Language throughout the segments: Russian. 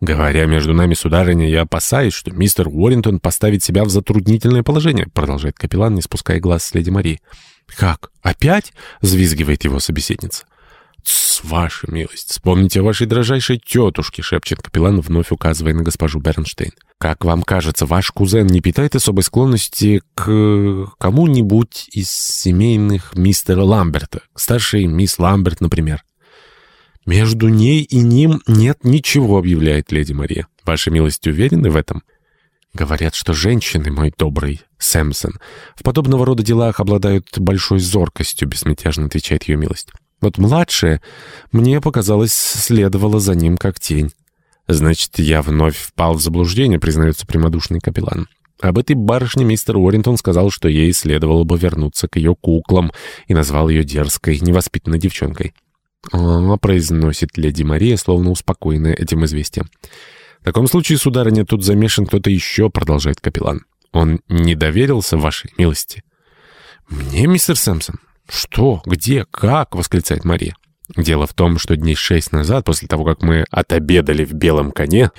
«Говоря между нами, сударыня, я опасаюсь, что мистер Уоррингтон поставит себя в затруднительное положение», продолжает капеллан, не спуская глаз с леди Марии. «Как? Опять?» — взвизгивает его собеседница. «Тсс, ваша милость, вспомните о вашей дрожайшей тетушке», — шепчет капеллан, вновь указывая на госпожу Бернштейн. «Как вам кажется, ваш кузен не питает особой склонности к кому-нибудь из семейных мистера Ламберта, к старшей мисс Ламберт, например?» «Между ней и ним нет ничего», — объявляет леди Мария. «Ваша милость уверены в этом?» Говорят, что женщины, мой добрый Сэмсон, в подобного рода делах обладают большой зоркостью, бессмятежно отвечает ее милость. Вот младшая, мне показалось, следовала за ним как тень. Значит, я вновь впал в заблуждение, признается прямодушный капеллан. Об этой барышне мистер Уоррингтон сказал, что ей следовало бы вернуться к ее куклам, и назвал ее дерзкой, невоспитанной девчонкой. «О», — произносит леди Мария, словно успокоенная этим известием. «В таком случае, сударыня, тут замешан кто-то еще», — продолжает капеллан. «Он не доверился вашей милости». «Мне, мистер Сэмпсон?» «Что? Где? Как?» — восклицает Мария. Дело в том, что дней шесть назад, после того, как мы отобедали в белом коне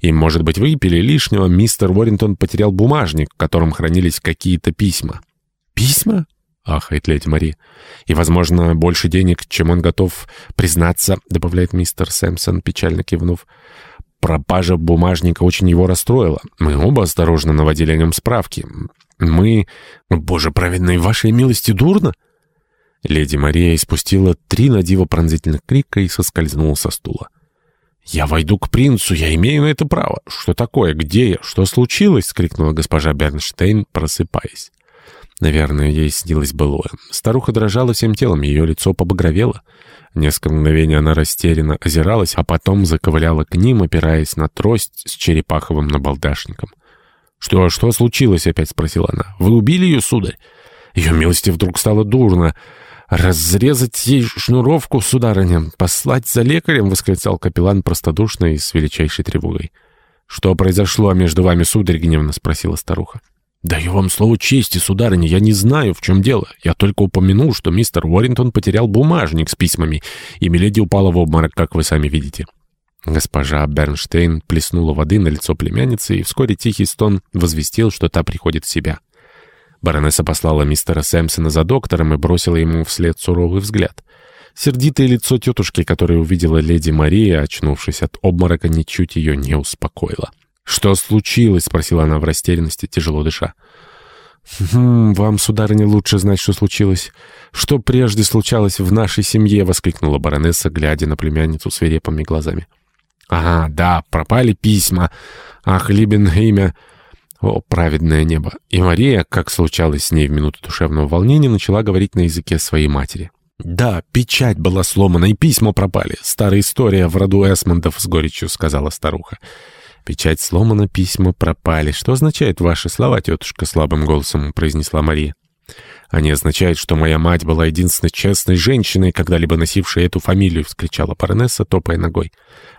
и, может быть, выпили лишнего, мистер Уоррингтон потерял бумажник, в котором хранились какие-то письма. «Письма?» — ахает леди Мари. «И, возможно, больше денег, чем он готов признаться», — добавляет мистер Сэмпсон, печально кивнув. Пропажа бумажника очень его расстроила. Мы оба осторожно наводили о нем справки. Мы... Боже праведной, вашей милости дурно?» Леди Мария испустила три на диво пронзительных крика и соскользнула со стула. «Я войду к принцу, я имею на это право. Что такое? Где я? Что случилось?» — скрикнула госпожа Бернштейн, просыпаясь. Наверное, ей снилось былое. Старуха дрожала всем телом, ее лицо побагровело. Несколько мгновений она растерянно озиралась, а потом заковыляла к ним, опираясь на трость с черепаховым набалдашником. «Что, что случилось?» — опять спросила она. «Вы убили ее, сударь?» Ее милости вдруг стало дурно. «Разрезать ей шнуровку, сударыня, послать за лекарем!» — восклицал капеллан простодушно и с величайшей тревогой. «Что произошло между вами, сударь?» — гневно спросила старуха. «Даю вам слово чести, сударыня, я не знаю, в чем дело. Я только упомянул, что мистер Уоррингтон потерял бумажник с письмами, и Миледи упала в обморок, как вы сами видите». Госпожа Бернштейн плеснула воды на лицо племянницы, и вскоре тихий стон возвестил, что та приходит в себя. Баронесса послала мистера Сэмпсона за доктором и бросила ему вслед суровый взгляд. Сердитое лицо тетушки, которое увидела леди Мария, очнувшись от обморока, ничуть ее не успокоило. «Что случилось?» — спросила она в растерянности, тяжело дыша. «Хм, «Вам, сударыня, лучше знать, что случилось. Что прежде случалось в нашей семье?» — воскликнула баронесса, глядя на племянницу свирепыми глазами. «Ага, да, пропали письма. Ах, имя...» О, праведное небо! И Мария, как случалось с ней в минуту душевного волнения, начала говорить на языке своей матери. «Да, печать была сломана, и письма пропали. Старая история в роду Эсмондов с горечью», — сказала старуха. «Печать сломана, письма пропали. Что означают ваши слова, тетушка?» — слабым голосом произнесла Мария. «Они означают, что моя мать была единственной честной женщиной, когда-либо носившей эту фамилию», — вскричала баронесса, топая ногой.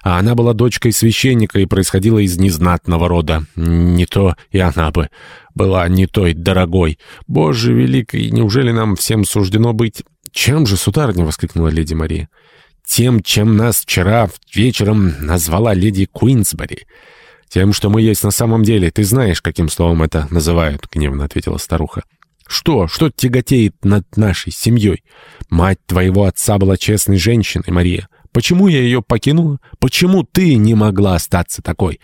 «А она была дочкой священника и происходила из незнатного рода. Не то и она бы была не той дорогой. Боже великий, неужели нам всем суждено быть...» «Чем же, сударыня?» — воскликнула леди Мария. «Тем, чем нас вчера вечером назвала леди Куинсбери». «Тем, что мы есть на самом деле. Ты знаешь, каким словом это называют», — гневно ответила старуха. Что? Что тяготеет над нашей семьей? Мать твоего отца была честной женщиной, Мария. Почему я ее покинула? Почему ты не могла остаться такой?»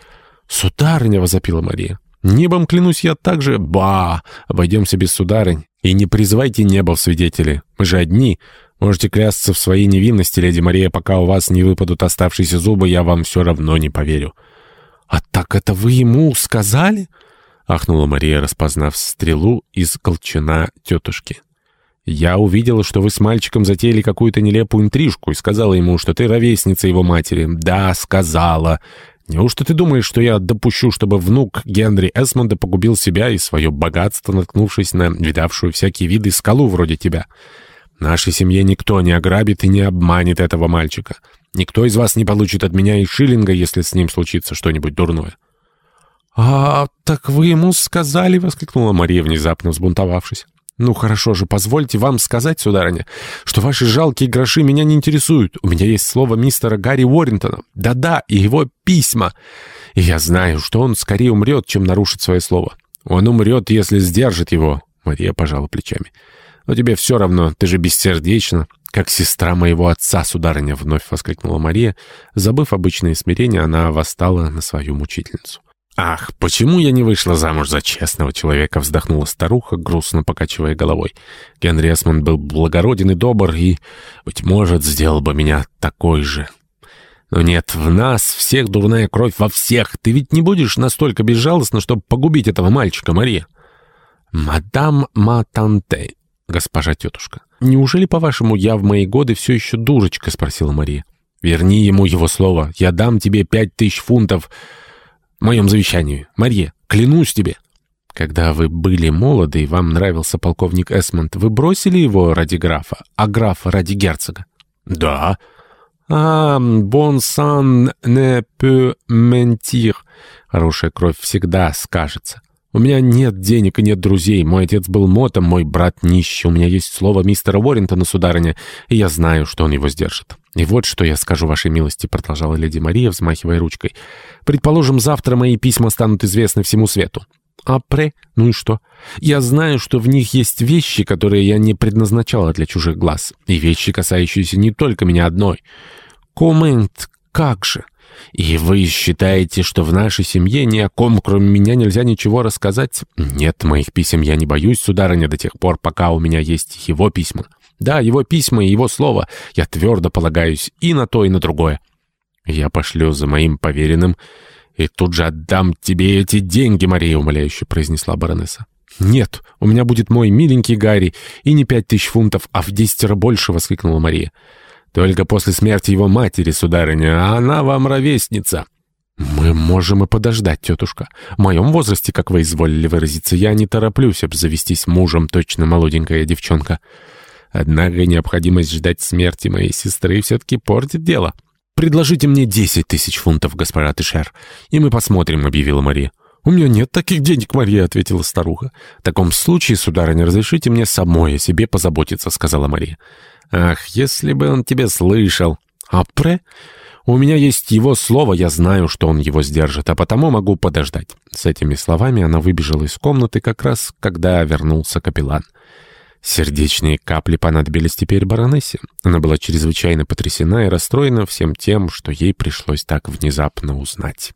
«Сударыня!» — возопила Мария. «Небом клянусь я также. Ба! Обойдемся без сударынь. И не призывайте небо в свидетели. Мы же одни. Можете клясться в своей невинности, леди Мария, пока у вас не выпадут оставшиеся зубы, я вам все равно не поверю». «А так это вы ему сказали?» — ахнула Мария, распознав стрелу из колчана тетушки. «Я увидела, что вы с мальчиком затеяли какую-то нелепую интрижку и сказала ему, что ты ровесница его матери. Да, сказала. Неужто ты думаешь, что я допущу, чтобы внук Генри Эсмонда погубил себя и свое богатство, наткнувшись на видавшую всякие виды скалу вроде тебя? Нашей семье никто не ограбит и не обманет этого мальчика. Никто из вас не получит от меня и шиллинга, если с ним случится что-нибудь дурное». «А так вы ему сказали?» — воскликнула Мария, внезапно взбунтовавшись. «Ну хорошо же, позвольте вам сказать, сударыня, что ваши жалкие гроши меня не интересуют. У меня есть слово мистера Гарри Уоррентона. Да-да, и его письма. И я знаю, что он скорее умрет, чем нарушит свое слово. Он умрет, если сдержит его». Мария пожала плечами. «Но тебе все равно, ты же бессердечна. Как сестра моего отца, сударыня!» — вновь воскликнула Мария. Забыв обычное смирение, она восстала на свою мучительницу. «Ах, почему я не вышла замуж за честного человека?» — вздохнула старуха, грустно покачивая головой. «Генри Эсмонд был благороден и добр, и, быть может, сделал бы меня такой же. Но нет, в нас всех дурная кровь во всех. Ты ведь не будешь настолько безжалостна, чтобы погубить этого мальчика, Мария?» «Мадам Матанте, госпожа тетушка. Неужели, по-вашему, я в мои годы все еще дурочка?» — спросила Мария. «Верни ему его слово. Я дам тебе пять тысяч фунтов» в моем завещании. Марье, клянусь тебе». Когда вы были молоды и вам нравился полковник Эсмонд, вы бросили его ради графа, а графа ради герцога? Да. А, bon sang ne peut mentir. Хорошая кровь всегда скажется. У меня нет денег и нет друзей. Мой отец был мотом, мой брат нищий. У меня есть слово мистера Уоррентона, сударыня, и я знаю, что он его сдержит. «И вот что я скажу вашей милости», — продолжала леди Мария, взмахивая ручкой. «Предположим, завтра мои письма станут известны всему свету. Апре? Ну и что? Я знаю, что в них есть вещи, которые я не предназначала для чужих глаз, и вещи, касающиеся не только меня одной. Коммент, как же? И вы считаете, что в нашей семье ни о ком, кроме меня, нельзя ничего рассказать? Нет, моих писем я не боюсь, сударыня, до тех пор, пока у меня есть его письма». Да, его письма и его слово. Я твердо полагаюсь и на то, и на другое. Я пошлю за моим поверенным и тут же отдам тебе эти деньги, Мария, умоляюще произнесла баронесса. «Нет, у меня будет мой миленький Гарри, и не пять тысяч фунтов, а в десятеро больше!» — воскликнула Мария. «Только после смерти его матери, сударыня, а она вам ровесница!» «Мы можем и подождать, тетушка. В моем возрасте, как вы изволили выразиться, я не тороплюсь обзавестись мужем, точно молоденькая девчонка». Однако необходимость ждать смерти моей сестры все-таки портит дело. «Предложите мне десять тысяч фунтов, госпожа Тишер, и мы посмотрим», — объявила Мария. «У меня нет таких денег, Мария», — ответила старуха. «В таком случае, сударыня, разрешите мне самой о себе позаботиться», — сказала Мария. «Ах, если бы он тебя слышал!» «Апре?» «У меня есть его слово, я знаю, что он его сдержит, а потому могу подождать». С этими словами она выбежала из комнаты как раз, когда вернулся капеллан. Сердечные капли понадобились теперь баронессе. Она была чрезвычайно потрясена и расстроена всем тем, что ей пришлось так внезапно узнать.